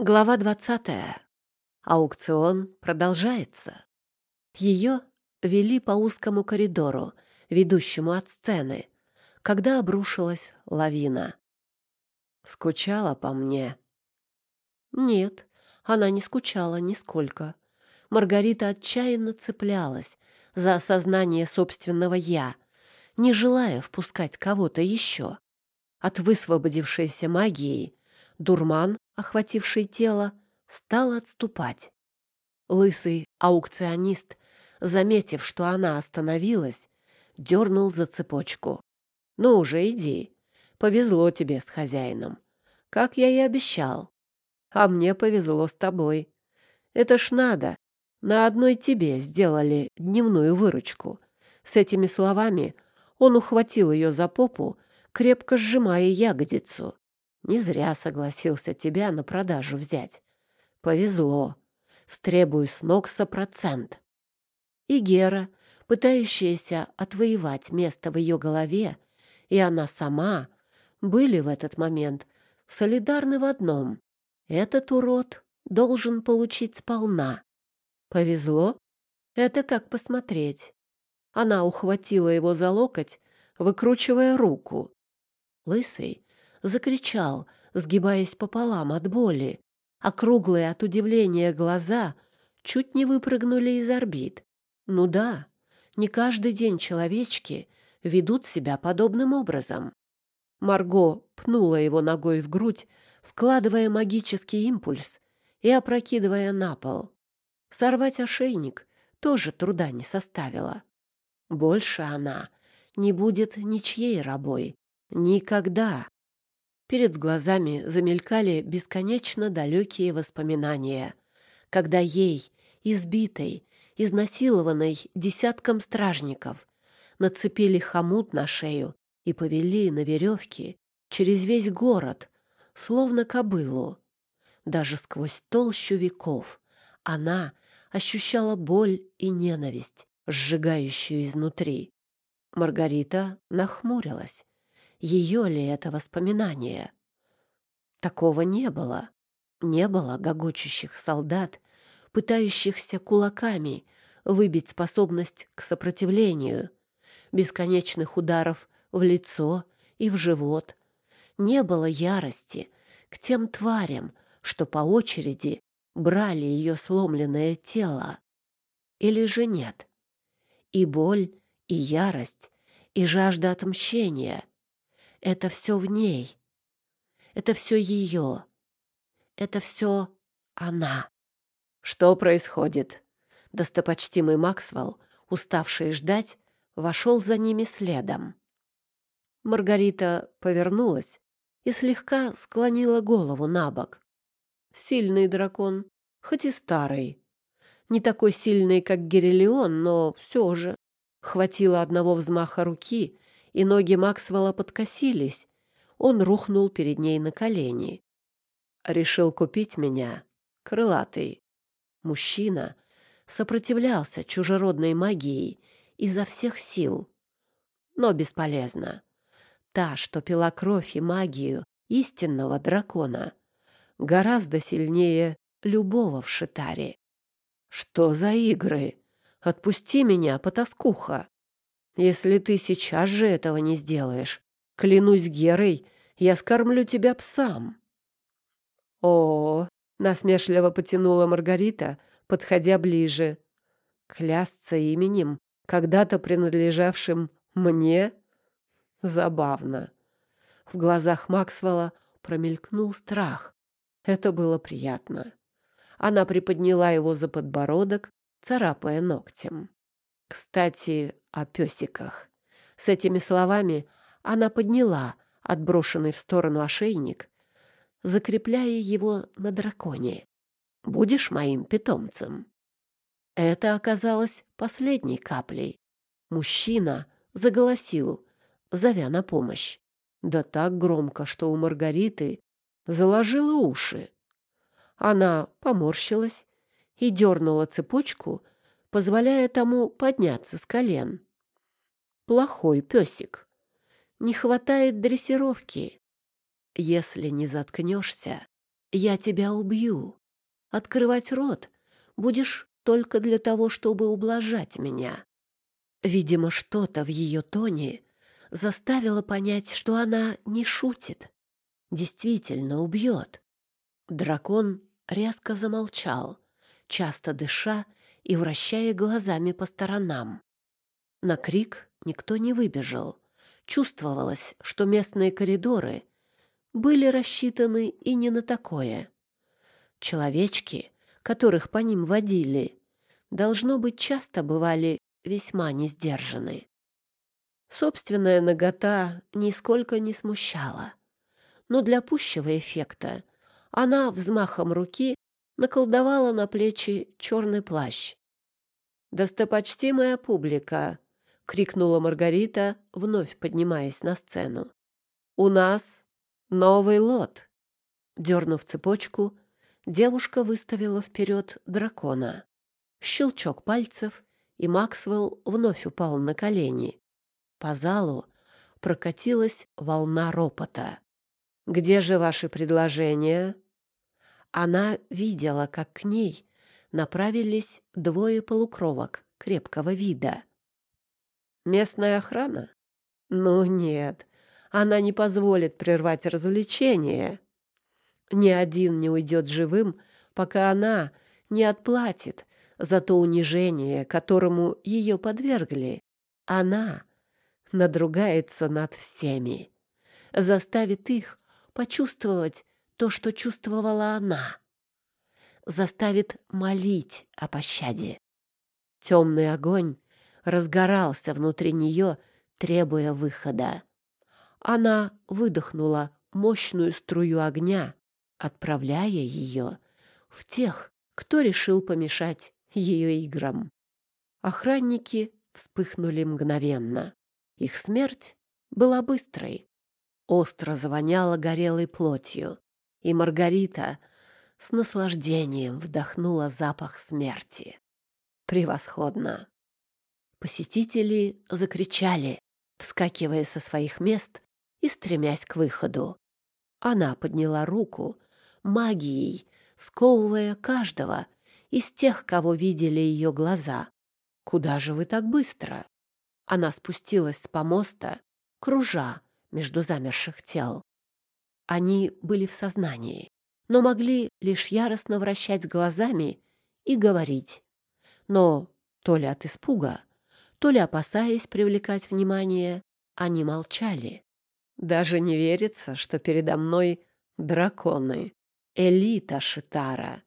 Глава двадцатая. Аукцион продолжается. Ее вели по узкому коридору, ведущему от сцены, когда обрушилась лавина. Скучала по мне? Нет, она не скучала нисколько. Маргарита отчаянно цеплялась за осознание собственного «я», не желая впускать кого-то еще. От высвободившейся магии дурман охвативший тело, стал отступать. Лысый аукционист, заметив, что она остановилась, дернул за цепочку. «Ну уже иди. Повезло тебе с хозяином. Как я и обещал. А мне повезло с тобой. Это ж надо. На одной тебе сделали дневную выручку». С этими словами он ухватил ее за попу, крепко сжимая ягодицу. Не зря согласился тебя на продажу взять. Повезло. Стребую с Нокса процент. И Гера, пытающаяся отвоевать место в ее голове, и она сама были в этот момент солидарны в одном. Этот урод должен получить сполна. Повезло? Это как посмотреть. Она ухватила его за локоть, выкручивая руку. Лысый закричал, сгибаясь пополам от боли, а круглые от удивления глаза чуть не выпрыгнули из орбит. Ну да, не каждый день человечки ведут себя подобным образом. Марго пнула его ногой в грудь, вкладывая магический импульс и опрокидывая на пол. Сорвать ошейник тоже труда не составило. Больше она не будет ничьей рабой. Никогда. Перед глазами замелькали бесконечно далекие воспоминания, когда ей, избитой, изнасилованной десятком стражников, нацепили хомут на шею и повели на веревке через весь город, словно кобылу. Даже сквозь толщу веков она ощущала боль и ненависть, сжигающую изнутри. Маргарита нахмурилась ее ли это воспоминание. Такого не было. Не было гогочущих солдат, пытающихся кулаками выбить способность к сопротивлению, бесконечных ударов в лицо и в живот. Не было ярости к тем тварям, что по очереди брали ее сломленное тело. Или же нет? И боль, и ярость, и жажда отмщения это все в ней. Это все ее. Это все она. Что происходит? Достопочтимый Максвелл, уставший ждать, вошел за ними следом. Маргарита повернулась и слегка склонила голову на бок. Сильный дракон, хоть и старый. Не такой сильный, как Герелион, но все же. Хватило одного взмаха руки, и ноги Максвелла подкосились. Он рухнул перед ней на колени. Решил купить меня, крылатый. Мужчина сопротивлялся чужеродной магии изо всех сил. Но бесполезно. Та, что пила кровь и магию истинного дракона, гораздо сильнее любого в Шитаре. Что за игры? Отпусти меня, потаскуха. Если ты сейчас же этого не сделаешь, клянусь Герой, я скормлю тебя псам. О, насмешливо потянула Маргарита, подходя ближе. Клясться именем, когда-то принадлежавшим мне? Забавно. В глазах Максвелла промелькнул страх. Это было приятно. Она приподняла его за подбородок, царапая ногтем. Кстати, о песиках. С этими словами она подняла отброшенный в сторону ошейник, закрепляя его на драконе. «Будешь моим питомцем?» Это оказалось последней каплей. Мужчина заголосил, зовя на помощь. Да так громко, что у Маргариты заложило уши. Она поморщилась и дернула цепочку, позволяя тому подняться с колен. Плохой песик. Не хватает дрессировки. Если не заткнешься, Я тебя убью. Открывать рот будешь только для того, чтобы ублажать меня. Видимо, что-то в ее тоне заставило понять, что она не шутит. Действительно убьет. Дракон резко замолчал, часто дыша и вращая глазами по сторонам. На крик никто не выбежал. Чувствовалось, что местные коридоры были рассчитаны и не на такое. Человечки, которых по ним водили, должно быть, часто бывали весьма несдержаны. Собственная нагота нисколько не смущала, но для пущего эффекта она взмахом руки наколдовала на плечи черный плащ. «Достопочтимая публика!» — крикнула Маргарита, вновь поднимаясь на сцену. «У нас новый лот!» Дернув цепочку, девушка выставила вперед дракона. Щелчок пальцев, и Максвелл вновь упал на колени. По залу прокатилась волна ропота. «Где же ваши предложения?» Она видела, как к ней направились двое полукровок крепкого вида. «Местная охрана?» «Ну нет, она не позволит прервать развлечение. Ни один не уйдет живым, пока она не отплатит за то унижение, которому ее подвергли. Она надругается над всеми, заставит их почувствовать то, что чувствовала она, заставит молить о пощаде. Темный огонь разгорался внутри нее, требуя выхода. Она выдохнула мощную струю огня, отправляя ее в тех, кто решил помешать ее играм. Охранники вспыхнули мгновенно. Их смерть была быстрой. Остро завоняло горелой плотью, и Маргарита с наслаждением вдохнула запах смерти. Превосходно! Посетители закричали, вскакивая со своих мест и стремясь к выходу. Она подняла руку, магией сковывая каждого из тех, кого видели ее глаза. «Куда же вы так быстро?» Она спустилась с помоста, кружа между замерших тел. Они были в сознании, но могли лишь яростно вращать глазами и говорить. Но то ли от испуга, то ли опасаясь привлекать внимание, они молчали. Даже не верится, что передо мной драконы элита Шитара,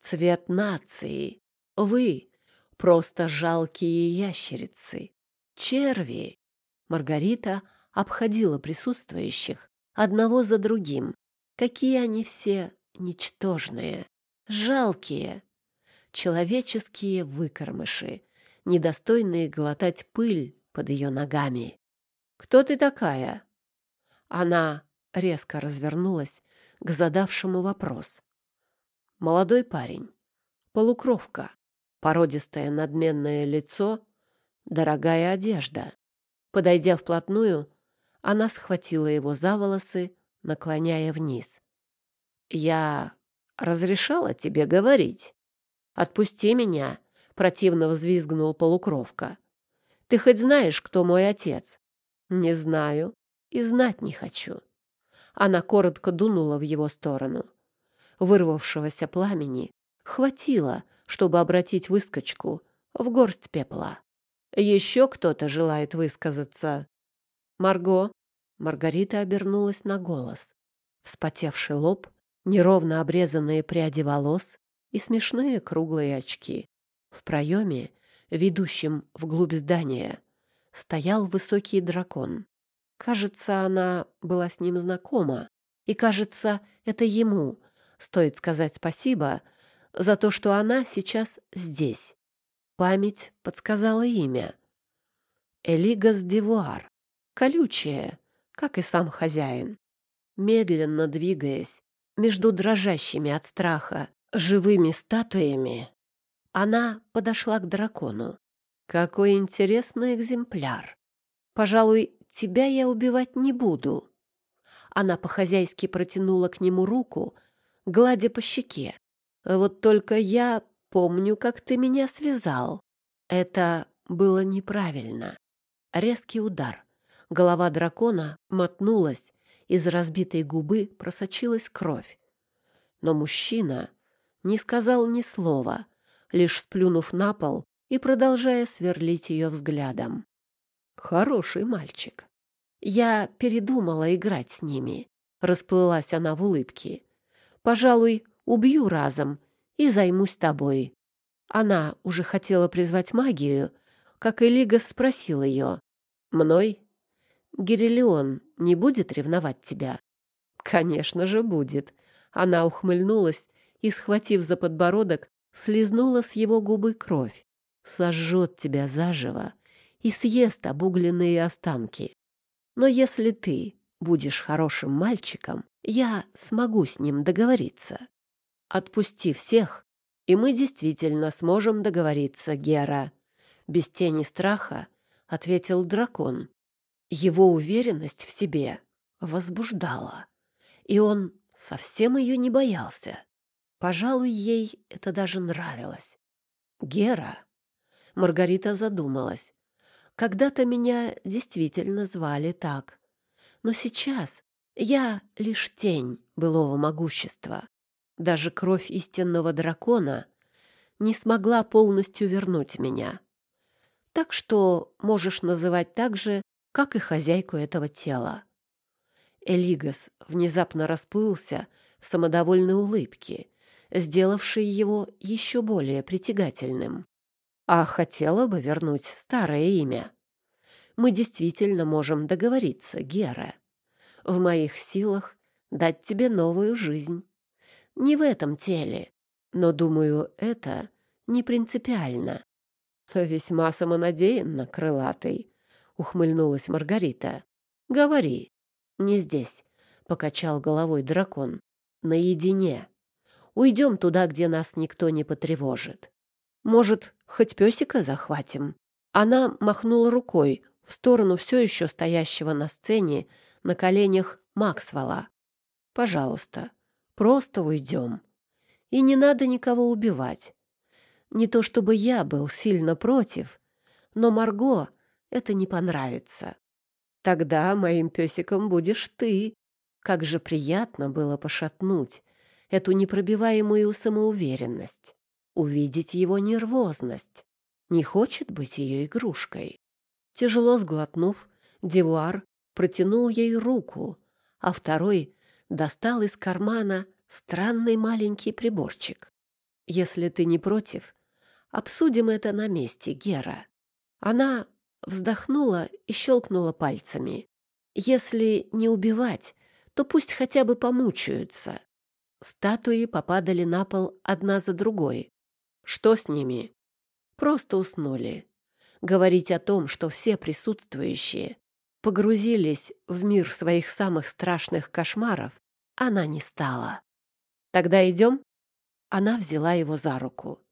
цвет нации. Вы — просто жалкие ящерицы, черви. Маргарита обходила присутствующих одного за другим. Какие они все ничтожные, жалкие, человеческие выкормыши, недостойные глотать пыль под ее ногами. «Кто ты такая?» Она резко развернулась к задавшему вопрос. Молодой парень, полукровка, породистое надменное лицо, дорогая одежда. Подойдя вплотную, она схватила его за волосы, наклоняя вниз. «Я разрешала тебе говорить. Отпусти меня!» — противно взвизгнул полукровка. «Ты хоть знаешь, кто мой отец?» «Не знаю и знать не хочу. Она коротко дунула в его сторону. Вырвавшегося пламени хватило, чтобы обратить выскочку в горсть пепла. «Еще кто-то желает высказаться?» «Марго?» Маргарита обернулась на голос. Вспотевший лоб, неровно обрезанные пряди волос и смешные круглые очки. В проеме, ведущем вглубь здания, стоял высокий дракон. Кажется, она была с ним знакома. И, кажется, это ему стоит сказать спасибо за то, что она сейчас здесь. Память подсказала имя. Элигас Девуар. Колючая, как и сам хозяин. Медленно двигаясь между дрожащими от страха живыми статуями, она подошла к дракону. Какой интересный экземпляр. Пожалуй, тебя я убивать не буду». Она по-хозяйски протянула к нему руку, гладя по щеке. «Вот только я помню, как ты меня связал. Это было неправильно». Резкий удар. Голова дракона мотнулась, из разбитой губы просочилась кровь. Но мужчина не сказал ни слова, лишь сплюнув на пол и продолжая сверлить ее взглядом. Хороший мальчик. Я передумала играть с ними. Расплылась она в улыбке. Пожалуй, убью разом и займусь тобой. Она уже хотела призвать магию, как Элига спросил ее. «Мной? Гирелион не будет ревновать тебя?» «Конечно же будет». Она ухмыльнулась и, схватив за подбородок, слезнула с его губы кровь. «Сожжет тебя заживо и съест обугленные останки. Но если ты будешь хорошим мальчиком, я смогу с ним договориться. Отпусти всех, и мы действительно сможем договориться, Гера. Без тени страха ответил дракон. Его уверенность в себе возбуждала, и он совсем ее не боялся. Пожалуй, ей это даже нравилось. Гера. Маргарита задумалась. Когда-то меня действительно звали так. Но сейчас я лишь тень былого могущества. Даже кровь истинного дракона не смогла полностью вернуть меня. Так что можешь называть так же, как и хозяйку этого тела. Элигас внезапно расплылся в самодовольной улыбке, сделавшей его еще более притягательным а хотела бы вернуть старое имя. Мы действительно можем договориться, Гера. В моих силах дать тебе новую жизнь. Не в этом теле, но, думаю, это не принципиально. Весьма самонадеянно, крылатый, — ухмыльнулась Маргарита. Говори. Не здесь, — покачал головой дракон. Наедине. Уйдем туда, где нас никто не потревожит. Может, хоть песика захватим?» Она махнула рукой в сторону все еще стоящего на сцене на коленях Максвелла. «Пожалуйста, просто уйдем. И не надо никого убивать. Не то чтобы я был сильно против, но Марго это не понравится. Тогда моим песиком будешь ты. Как же приятно было пошатнуть эту непробиваемую самоуверенность увидеть его нервозность. Не хочет быть ее игрушкой. Тяжело сглотнув, Девуар протянул ей руку, а второй достал из кармана странный маленький приборчик. «Если ты не против, обсудим это на месте, Гера». Она вздохнула и щелкнула пальцами. «Если не убивать, то пусть хотя бы помучаются». Статуи попадали на пол одна за другой. Что с ними? Просто уснули. Говорить о том, что все присутствующие погрузились в мир своих самых страшных кошмаров, она не стала. Тогда идем? Она взяла его за руку.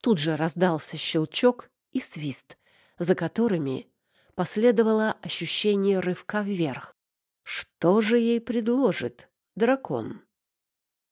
Тут же раздался щелчок и свист, за которыми последовало ощущение рывка вверх. Что же ей предложит дракон?